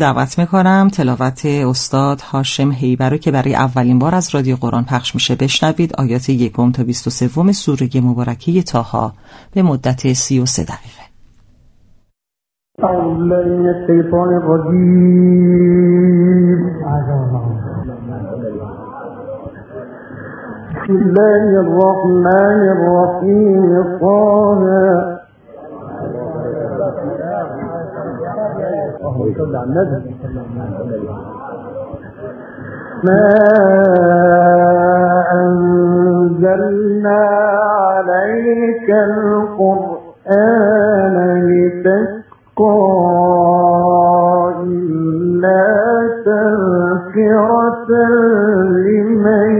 دعوت می‌کنم. تلاوت استاد هاشم هیبه که برای اولین بار از رادیو قرآن پخش میشه بشنوید. آیات یکم تا بیست و سوم سوره مبارکه طه به مدت سی و سه دقیقه. بسم الله الرحمن الرحیم. على النبي ما أنزلنا عليك القرآن لتشقى إلا تذكرة لمن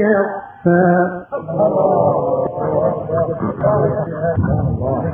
يخشى. تنزيلا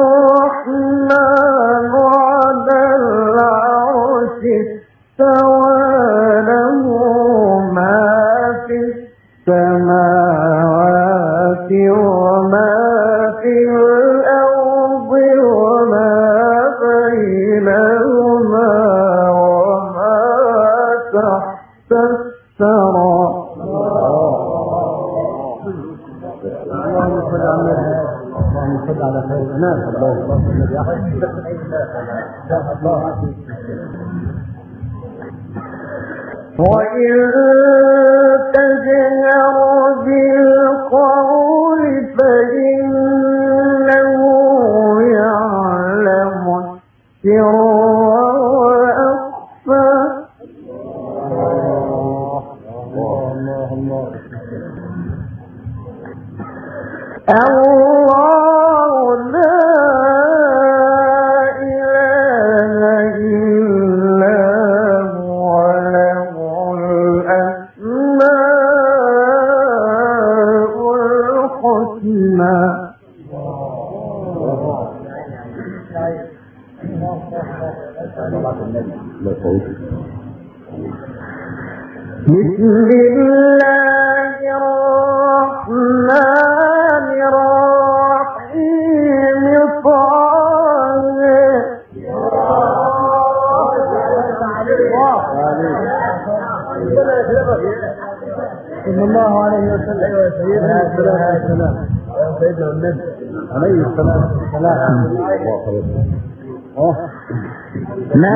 السر والسلام ما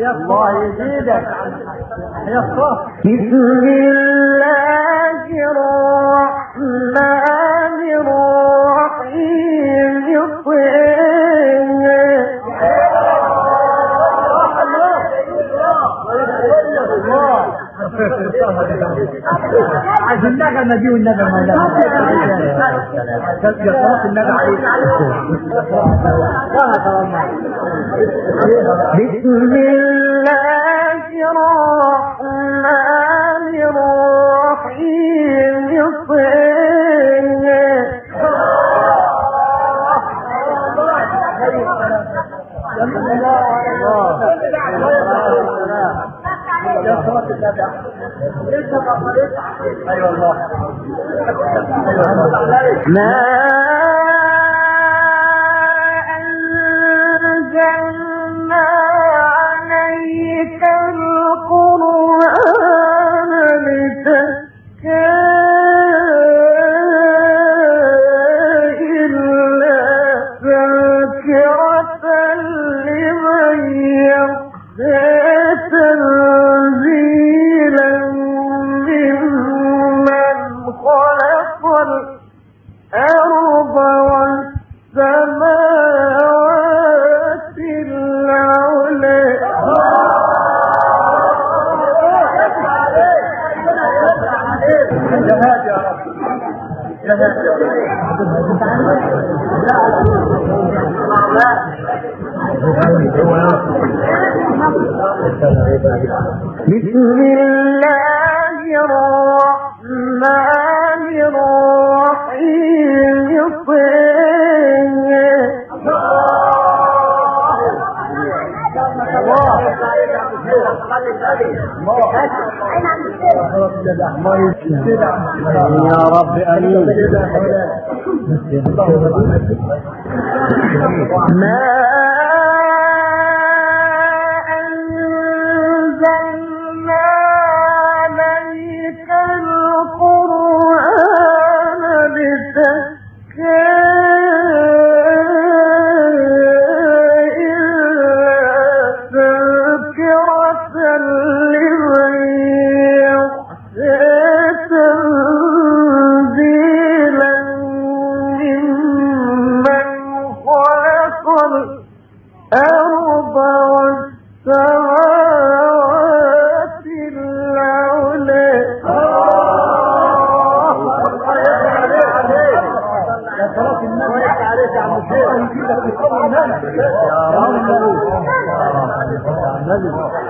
الله يزيدك. بسم الله الرحمن الرحيم. عشان نغم نجي والنبي مولانا النبي بسم الله الرحمن الرحيم. طين ما عليك بسم الله الرحمن الرحيم. يا رب أمين. ما أنزلنا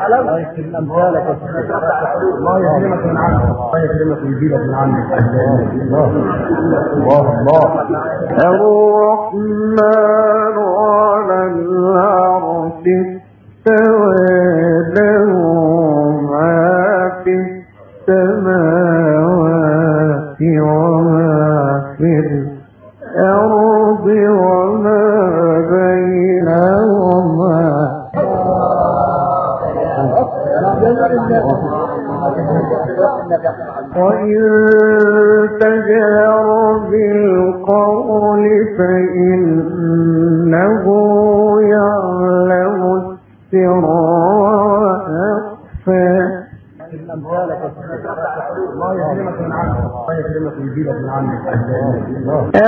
الله يكرم امثالك الله يكرمك من عنك الله يكرمك ويجيبك من عنك الله الله الله الرحمن على العرش وإن تجهر بالقول فإنه يعلم السر وأخفى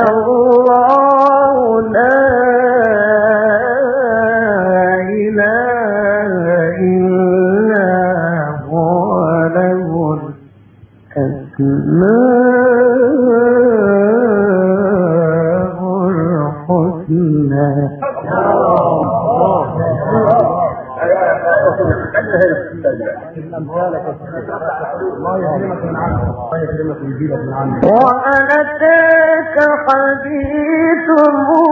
الله وأتاك حديث موسى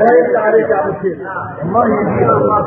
لا يجري عليك عبد الله يجيب الله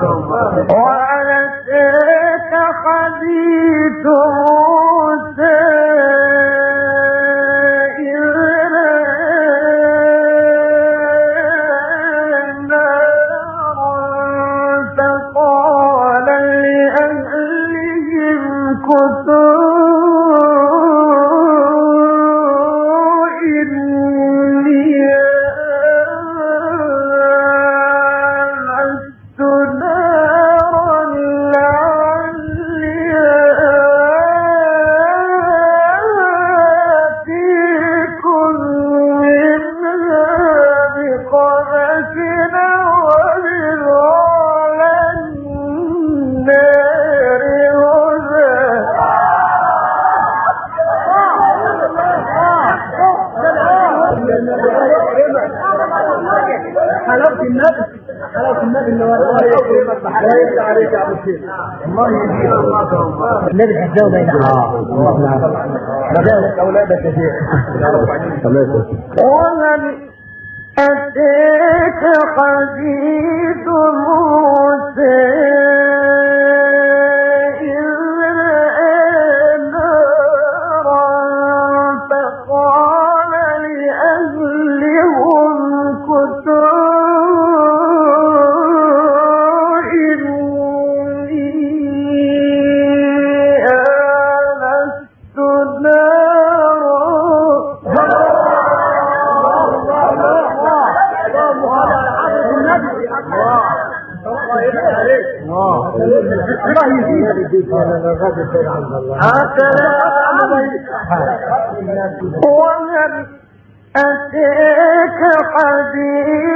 الجو بينها آه. نعم. نعم. لو لابس أتيك حديث موسى. بك أنا غدت عند الله هكذا أتيك حديث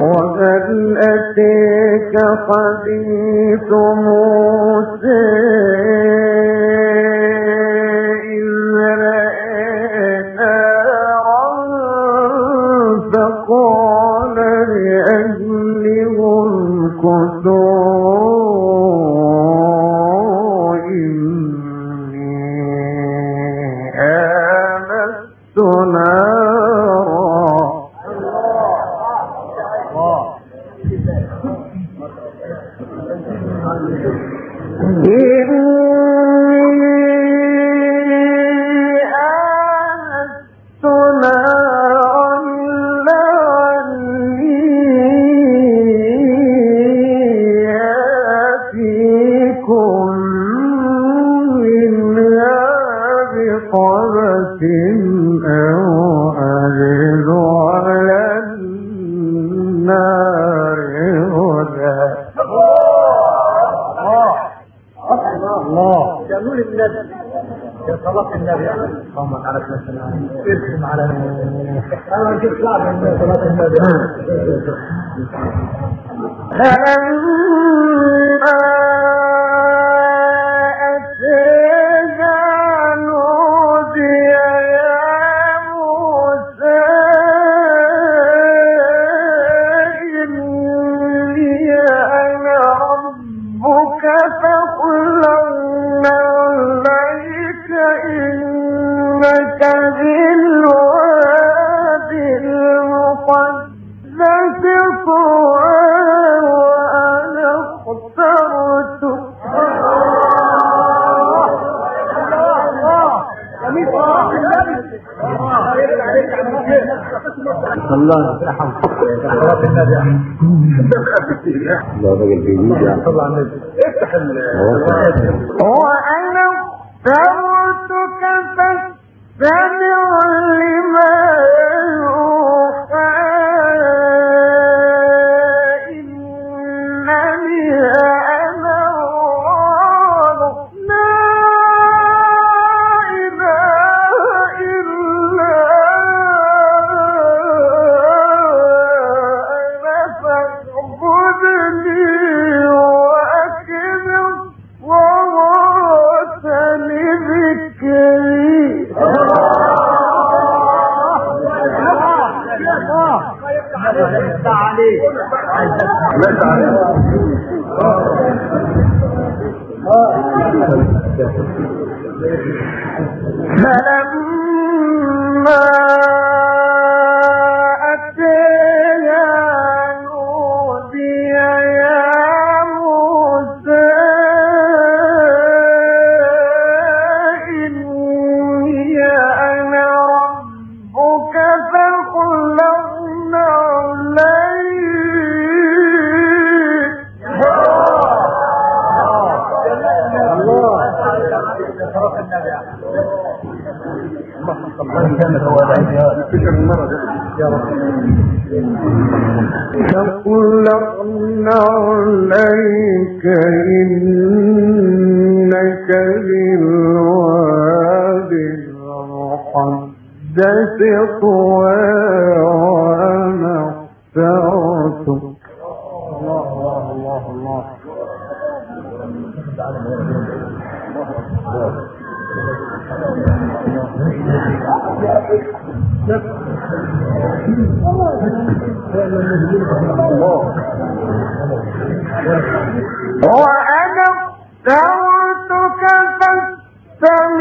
وهل أتيك حديث صلاه النبي اللهم على سيدنا ارسم على أنا كنت صعب من صلاه النبي فلما الله يرحمه خلاص وأنا اخترتك فاستمع لي. Metade. وأنا اخترتك فاستمع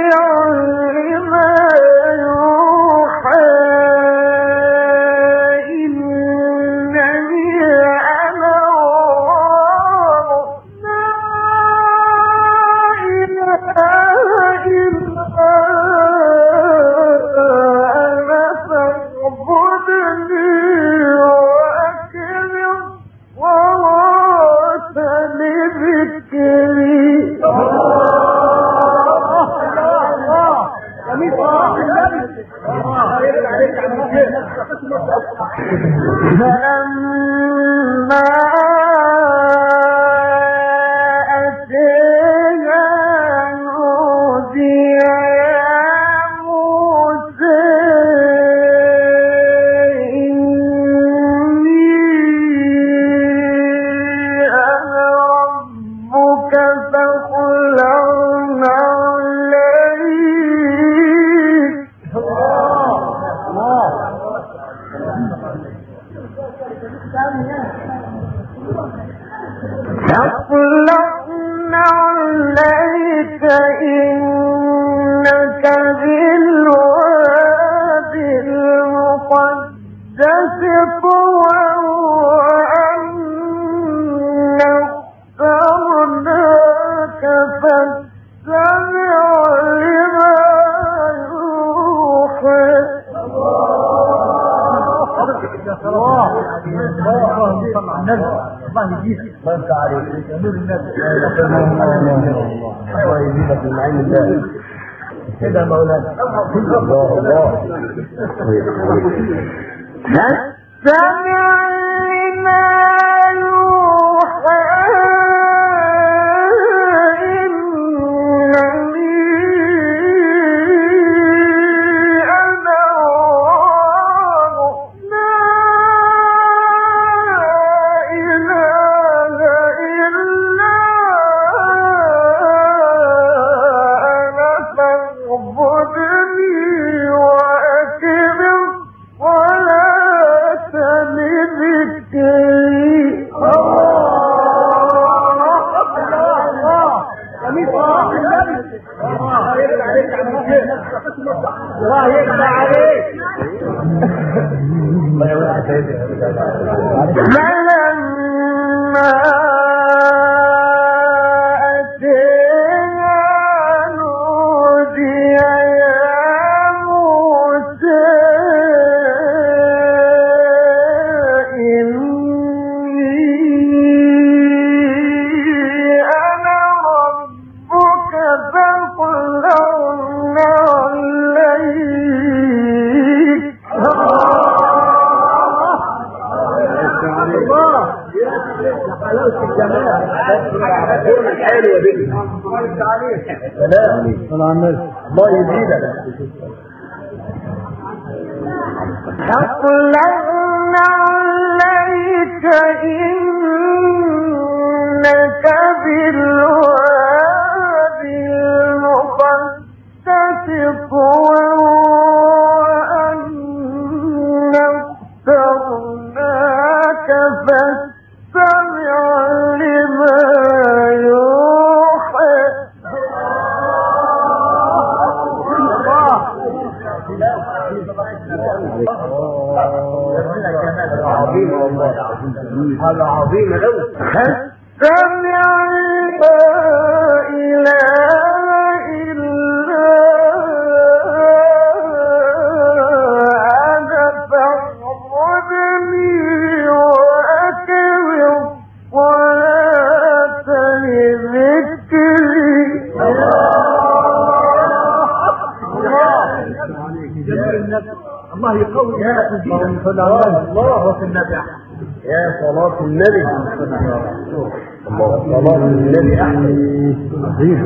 كفى الله. يجيبك من عين الله. كده مولانا الله. الله. ها؟ التعليم سلام الله يزيدك أقلن عليك إن الله يقوي يا الله. وفي النبي. يا صلاة النبي. صلاة النبي. أحمد عظيم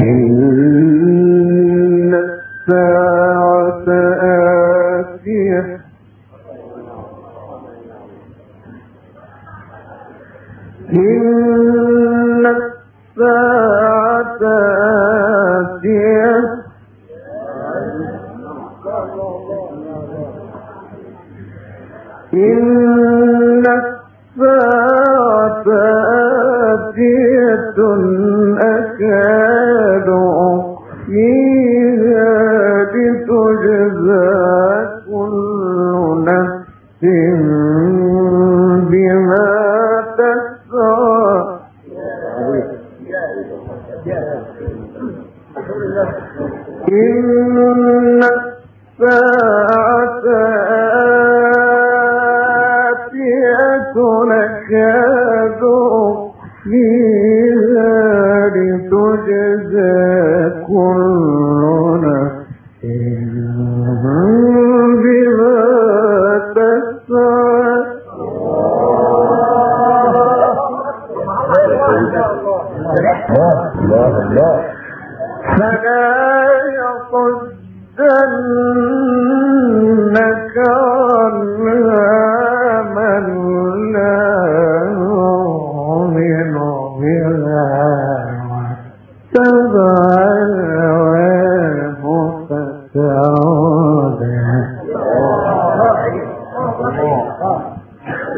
إن الساعة dear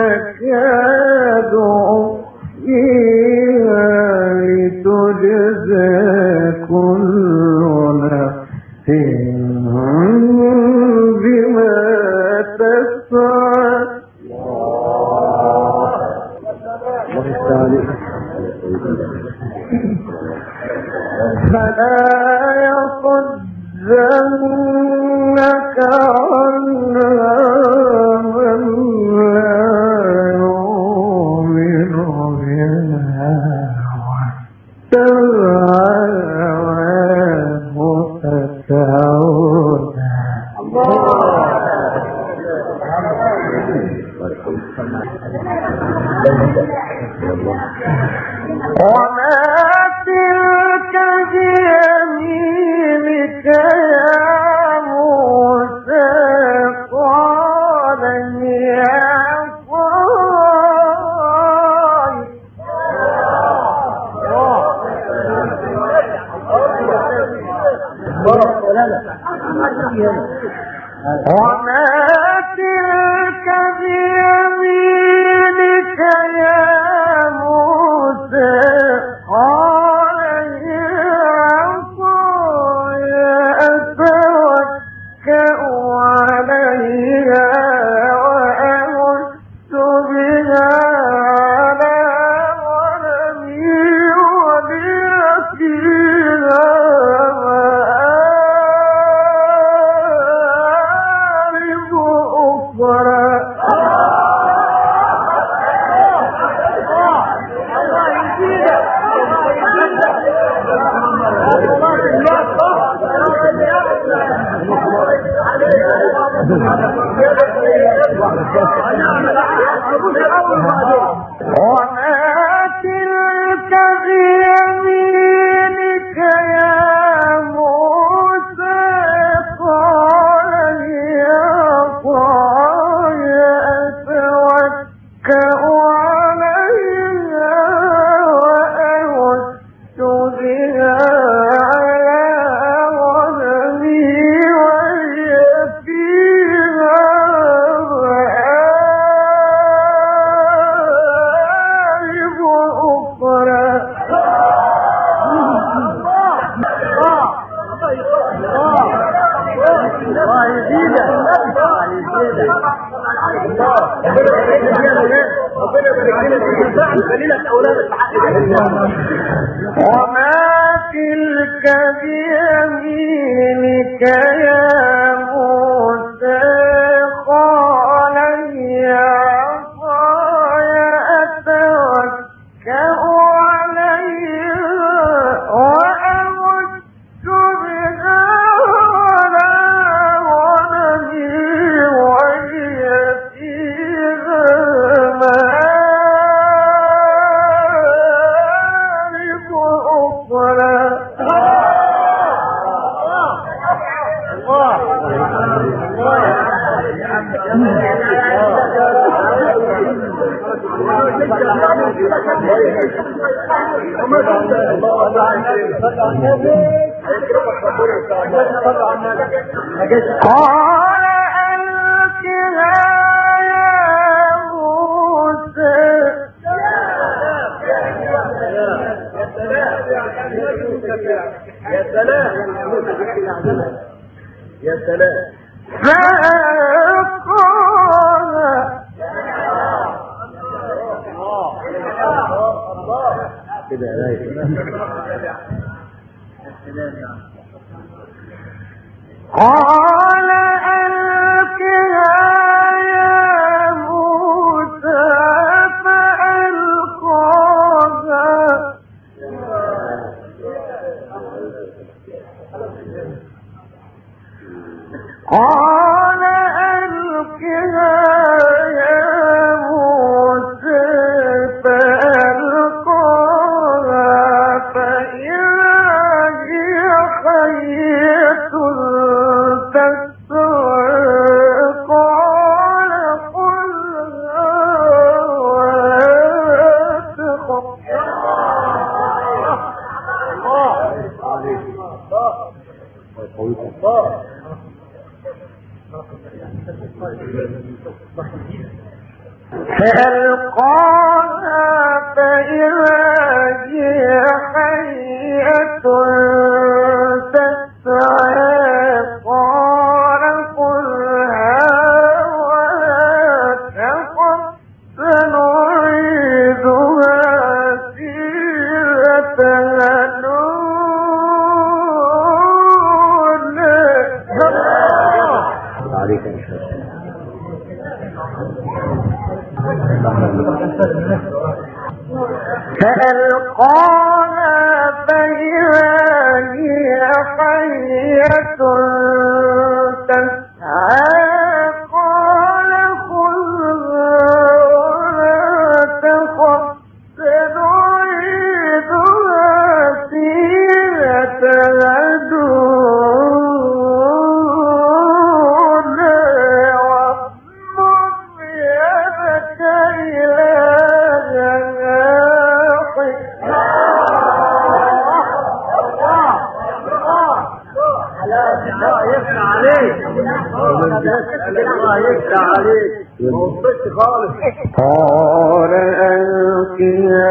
لك nhân hóa قال عليك خالص قال ألقها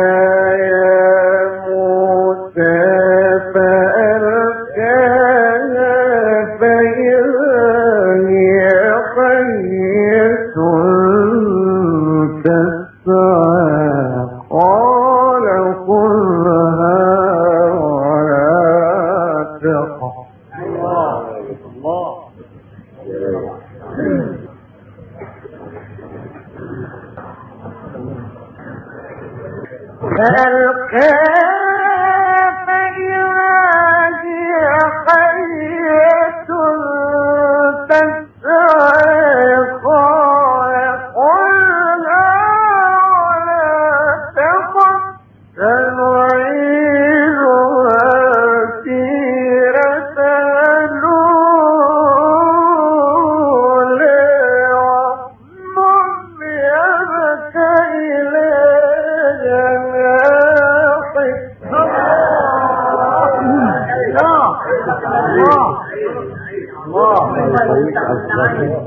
الله يرحمه،